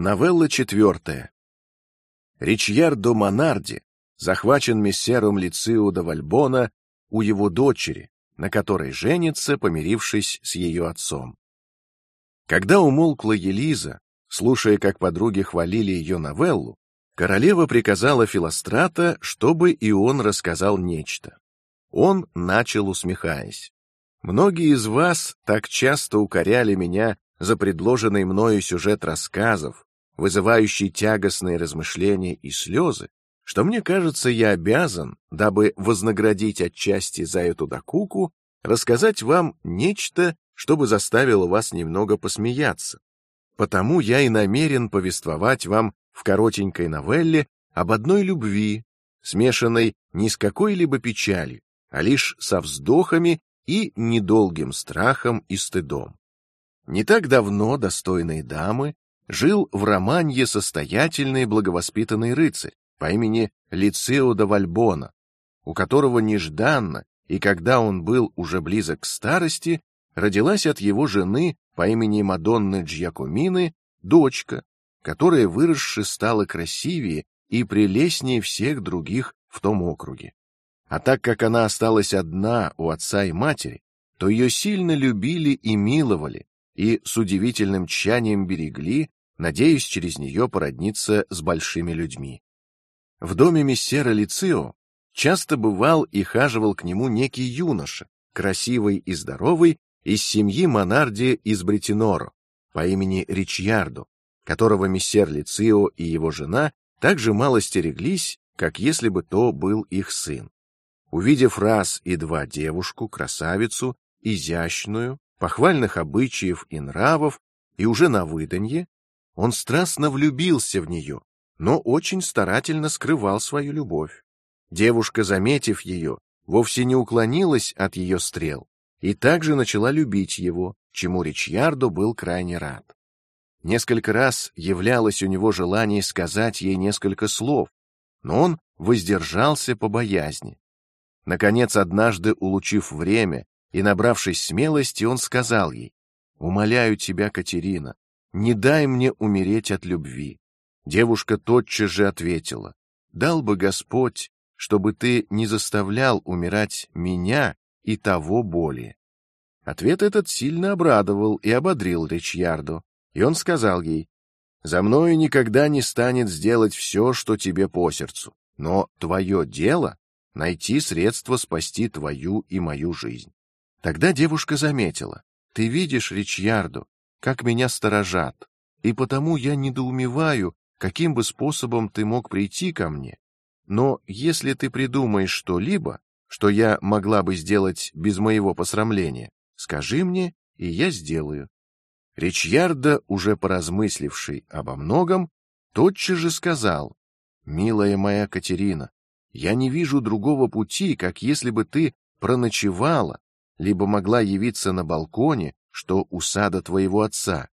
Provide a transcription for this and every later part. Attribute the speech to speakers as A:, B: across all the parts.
A: Новелла четвертая. Ричьярдо Монарди захвачен мессером Лицио де Вальбона у его дочери, на которой женится, помирившись с ее отцом. Когда умолкла Елиза, слушая, как подруги хвалили ее новеллу, королева приказала Филострата, чтобы и он рассказал нечто. Он начал, усмехаясь: "Многие из вас так часто укоряли меня за предложенный мною сюжет рассказов, вызывающий тягостные размышления и слезы, что мне кажется, я обязан, дабы вознаградить отчасти за эту докуку, рассказать вам нечто, чтобы заставило вас немного посмеяться. Потому я и намерен повествовать вам в коротенькой новелле об одной любви, смешанной не с какой-либо печалью, а лишь со вздохами и недолгим страхом и стыдом. Не так давно достойной дамы жил в Романье состоятельный благовоспитанный рыцарь по имени Лицео де Вальбона, у которого нежданно и когда он был уже близок к старости, родилась от его жены по имени Мадонны Джиакомины дочка, которая выросши стала красивее и прелестнее всех других в том округе. А так как она осталась одна у отца и матери, то ее сильно любили и миловали, и с удивительным тщанием берегли, надеясь через нее породниться с большими людьми. В доме мессера Лицио часто бывал и хаживал к нему некий юноша, красивый и здоровый, из семьи Монарди из Бретиноро по имени Ричьярдо, которого мессер Лицио и его жена также мало стереглись, как если бы то был их сын. Увидев раз и два девушку, красавицу, изящную, похвальных обычаев и нравов, и уже на выданье, он страстно влюбился в нее, но очень старательно скрывал свою любовь. Девушка, заметив ее, вовсе не уклонилась от ее стрел и также начала любить его, чему Ричьярдо был крайне рад. Несколько раз являлось у него желание сказать ей несколько слов, но он воздержался по боязни. Наконец, однажды, улучив время и набравшись смелости, он сказал ей: "Умоляю тебя, Катерина, не дай мне умереть от любви". Девушка тотчас же ответила: "Дал бы Господь, чтобы ты не заставлял умирать меня и того более". Ответ этот сильно обрадовал и ободрил Ричьярду, и он сказал ей: "За мною никогда не станет сделать все, что тебе по сердцу, но твое дело найти средства спасти твою и мою жизнь". Тогда девушка заметила: "Ты видишь, Ричьярду, как меня сторожат, и потому я недоумеваю, каким бы способом ты мог прийти ко мне. Но если ты придумаешь что-либо, что я могла бы сделать без моего посрамления, скажи мне, и я сделаю". Ричьярда, уже поразмысливший обо многом, тотчас же сказал: "Милая моя Катерина, я не вижу другого пути, как если бы ты проночевала либо могла явиться на балконе, что у сада твоего отца.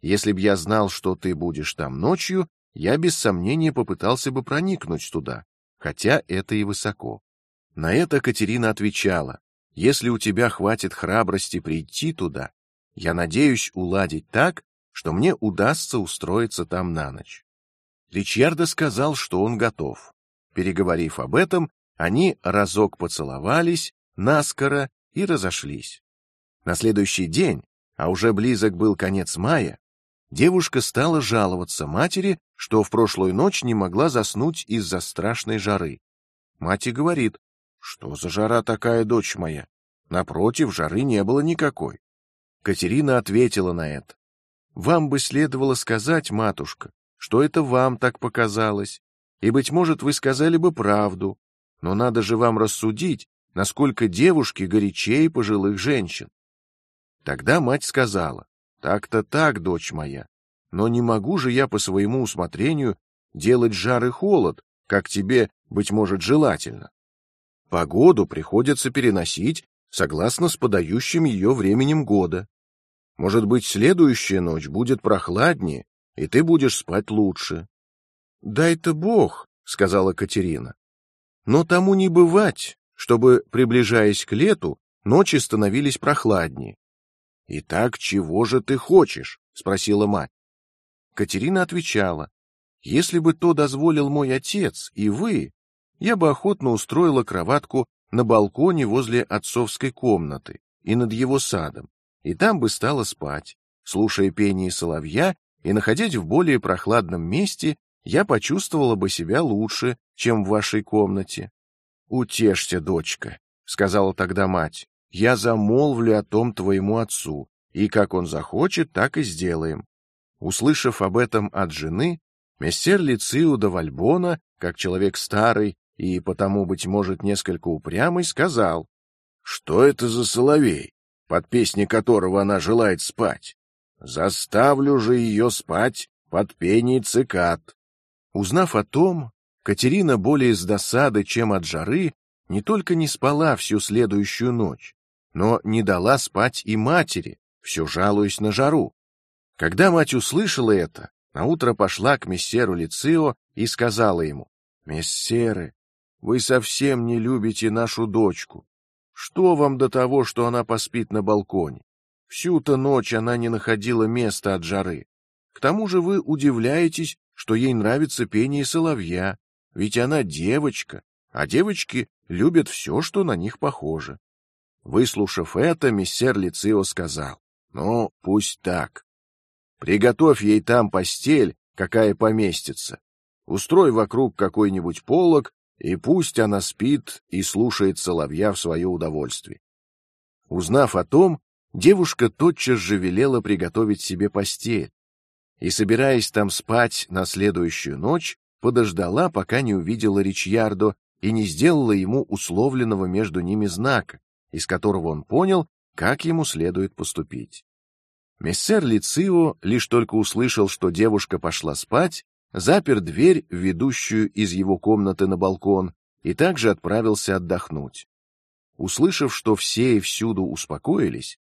A: Если б я знал, что ты будешь там ночью, я без сомнения попытался бы проникнуть туда, хотя это и высоко. На это Катерина отвечала: если у тебя хватит храбрости прийти туда, я надеюсь уладить так, что мне удастся устроиться там на ночь. Ричьярдо сказал, что он готов. Переговорив об этом, они разок поцеловались наскоро и разошлись. На следующий день, а уже близок был конец мая, девушка стала жаловаться матери, что в прошлую ночь не могла заснуть из-за страшной жары. Мать и говорит: "Что за жара такая, дочь моя? Напротив, жары не было никакой". Катерина ответила на это: "Вам бы следовало сказать, матушка, что это вам так показалось, и быть может вы сказали бы правду, но надо же вам рассудить, насколько девушки горячее пожилых женщин. Тогда мать сказала: "Так-то так, дочь моя, но не могу же я по своему усмотрению делать жар и холод, как тебе быть может желательно. Погоду приходится переносить согласно с подающим ее временем года. Может быть, следующая ночь будет прохладнее, и ты будешь спать лучше. Дай-то Бог, сказала Катерина. Но тому не бывать чтобы, приближаясь к лету, ночи становились прохладнее. Итак, чего же ты хочешь? – спросила мать. Катерина отвечала: если бы то дозволил мой отец и вы, я бы охотно устроила кроватку на балконе возле отцовской комнаты и над его садом, и там бы стала спать, слушая пение соловья и находясь в более прохладном месте, я почувствовала бы себя лучше, чем в вашей комнате. Утешься, дочка, сказала тогда мать. Я замолвлю о том твоему отцу, и как он захочет, так и сделаем. Услышав об этом от жены, мессер Лициу де Вальбона, как человек старый и потому быть может несколько упрямый, сказал: "Что это за соловей, под песни которого она желает спать? Заставлю же ее спать под пение цикад". Узнав о том, Катерина более с досады, чем от жары, не только не спала всю следующую ночь, но не дала спать и матери, все жалуясь на жару. Когда мать услышала это, на утро пошла к мессеру Лицио и сказала ему: "Мессеры, вы совсем не любите нашу дочку. Что вам до того, что она поспит на балконе? Всю-то ночь она не находила места от жары. К тому же вы удивляетесь, что ей нравится пение соловья, ведь она девочка, а девочки любят все, что на них похоже. Выслушав это, мессер Лицио сказал: "Ну, пусть так. Приготовь ей там постель, какая поместится. Устрой вокруг какой-нибудь полог, и пусть она спит и слушает соловья в свое удовольствие". Узнав о том, девушка тотчас же велела приготовить себе постель, и, собираясь там спать на следующую ночь, подождала, пока не увидела Ричьярдо и не сделала ему условленного между ними знака, из которого он понял, как ему следует поступить. Мессер Лицио лишь только услышал, что девушка пошла спать, запер дверь, ведущую из его комнаты на балкон, и также отправился отдохнуть. Услышав, что все и всюду успокоились,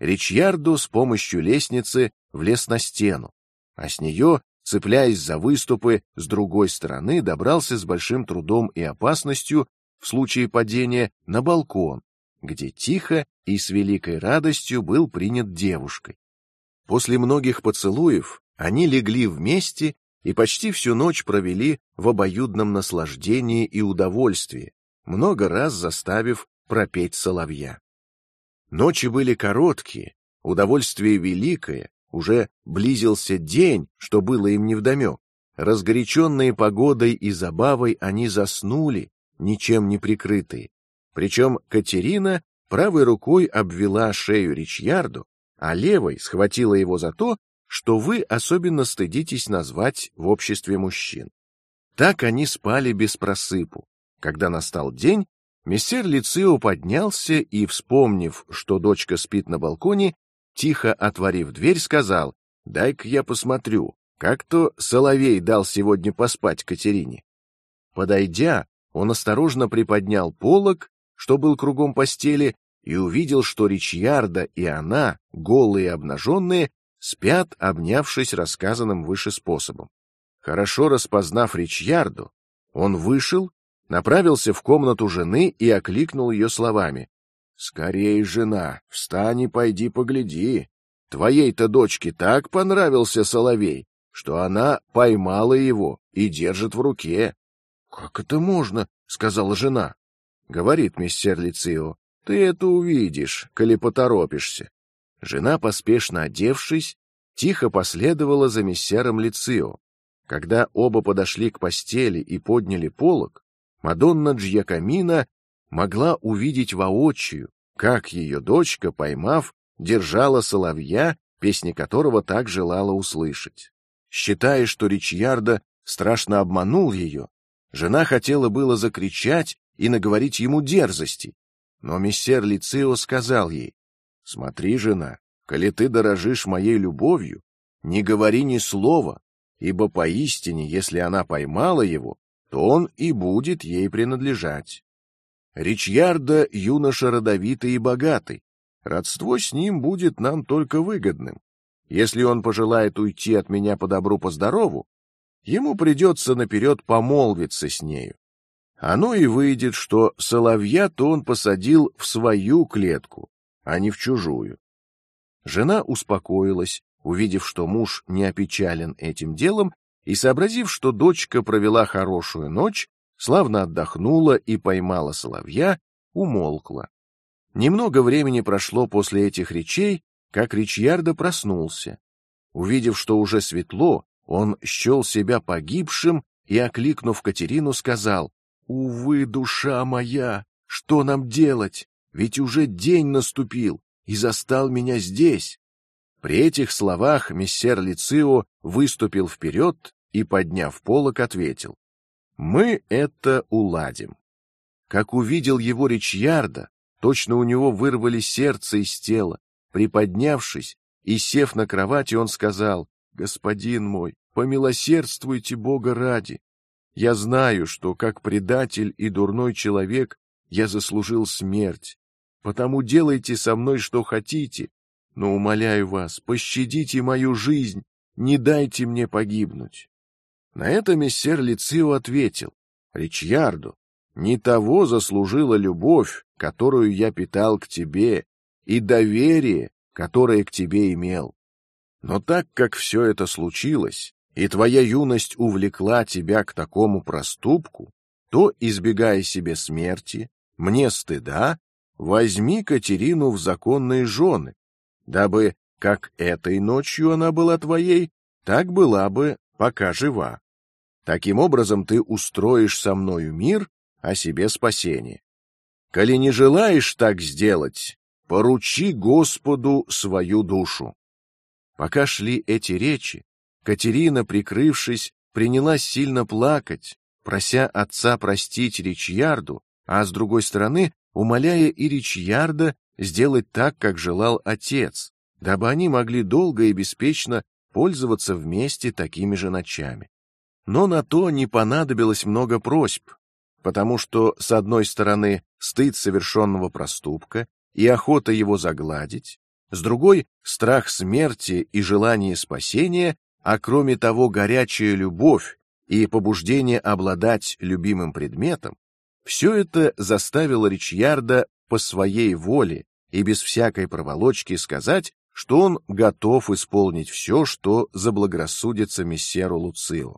A: Ричьярдо с помощью лестницы влез на стену, а с нее цепляясь за выступы, с другой стороны добрался с большим трудом и опасностью в случае падения на балкон, где тихо и с великой радостью был принят девушкой. После многих поцелуев они легли вместе и почти всю ночь провели в обоюдном наслаждении и удовольствии, много раз заставив пропеть соловья. Ночи были короткие, удовольствие великое, уже близился день, что было им не невдомек. Разгоряченные погодой и забавой, они заснули, ничем не прикрытые. Причем Катерина правой рукой обвела шею Ричьярду, а левой схватила его за то, что вы особенно стыдитесь назвать в обществе мужчин. Так они спали без просыпу. Когда настал день, мессер Лицио поднялся и, вспомнив, что дочка спит на балконе, тихо отворив дверь, сказал: "Дай-ка я посмотрю, как то соловей дал сегодня поспать Катерине". Подойдя, он осторожно приподнял полог, что был кругом постели, и увидел, что Ричьярда и она, голые и обнаженные, спят, обнявшись рассказанным выше способом. Хорошо распознав Ричьярду, он вышел, направился в комнату жены и окликнул ее словами: Скорей, жена, встань и пойди погляди. Твоей-то дочке так понравился соловей, что она поймала его и держит в руке. Как это можно? сказала жена. Говорит мистер Лицио, ты это увидишь, коли поторопишься. Жена, поспешно одевшись, тихо последовала за мессером Лицио. Когда оба подошли к постели и подняли полог, Мадонна Джьякамина могла увидеть воочию, как ее дочка, поймав, держала соловья, песни которого так желала услышать. Считая, что Ричьярда страшно обманул ее, жена хотела было закричать и наговорить ему дерзости, но мессер Лицио сказал ей: "Смотри, жена, коли ты дорожишь моей любовью, не говори ни слова, ибо поистине, если она поймала его, то он и будет ей принадлежать. Ричьярда юноша родовитый и богатый. Родство с ним будет нам только выгодным. Если он пожелает уйти от меня по добру по здорову, ему придется наперед помолвиться с нею. Оно и выйдет, что соловья-то он посадил в свою клетку, а не в чужую. Жена успокоилась, увидев, что муж не опечален этим делом, и сообразив, что дочка провела хорошую ночь, славно отдохнула и поймала соловья, умолкла. Немного времени прошло после этих речей, как Ричьярда проснулся. Увидев, что уже светло, он счел себя погибшим и, окликнув Катерину, сказал: "Увы, душа моя, что нам делать? Ведь уже день наступил и застал меня здесь". При этих словах мессер Лицио выступил вперед и, подняв полок, ответил: "Мы это уладим". Как увидел его Ричьярда, точно у него вырвали сердце из тела. Приподнявшись и сев на кровати, он сказал: "Господин мой, помилосердствуйте Бога ради. Я знаю, что как предатель и дурной человек я заслужил смерть, потому делайте со мной что хотите, но умоляю вас, пощадите мою жизнь, не дайте мне погибнуть. На это мессер Лицио ответил: Ричьярду, не того заслужила любовь, которую я питал к тебе, и доверие, которое к тебе имел. Но так как все это случилось, и твоя юность увлекла тебя к такому проступку, то, избегая себе смерти, мне стыда, возьми Катерину в законные жены, дабы как этой ночью она была твоей, так была бы, пока жива. Таким образом ты устроишь со мною мир, а себе спасение. Коли не желаешь так сделать, поручи Господу свою душу. Пока шли эти речи, Катерина, прикрывшись, принялась сильно плакать, прося отца простить Ричьярду, а с другой стороны умоляя и Ричьярда сделать так, как желал отец, дабы они могли долго и беспечно пользоваться вместе такими же ночами. Но на то не понадобилось много просьб, потому что с одной стороны стыд совершенного проступка и охота его загладить, с другой страх смерти и желание спасения, а кроме того горячая любовь и побуждение обладать любимым предметом, все это заставило Ричьярда по своей воле и без всякой проволочки сказать, что он готов исполнить все, что заблагорассудится мессеру Луцио.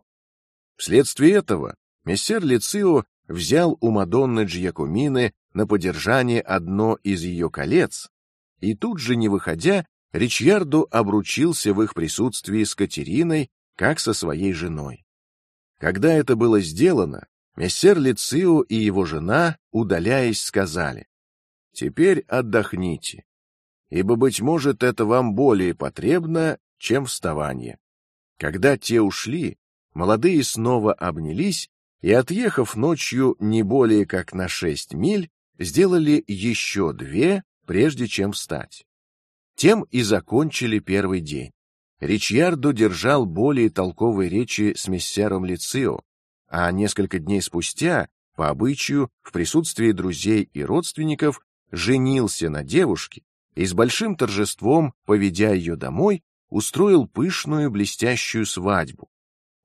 A: Вследствие этого мессер Лицио взял у Мадонны Джиакомины на подержание одно из ее колец, и тут же, не выходя, Ричьярдо обручился в их присутствии с Катериной, как со своей женой. Когда это было сделано, мессер Лицио и его жена, удаляясь, сказали: Теперь отдохните, ибо быть может это вам более потребно, чем вставание. Когда те ушли, молодые снова обнялись и, отъехав ночью не более как на шесть миль, сделали еще две, прежде чем встать. Тем и закончили первый день. Ричьярдо держал более толковые речи с мессером Лицио, а несколько дней спустя, по обычаю, в присутствии друзей и родственников, женился на девушке и с большим торжеством, поведя ее домой, устроил пышную блестящую свадьбу,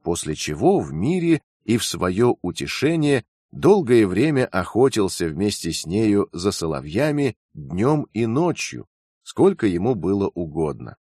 A: после чего в мире и в свое утешение долгое время охотился вместе с нею за соловьями днем и ночью, сколько ему было угодно.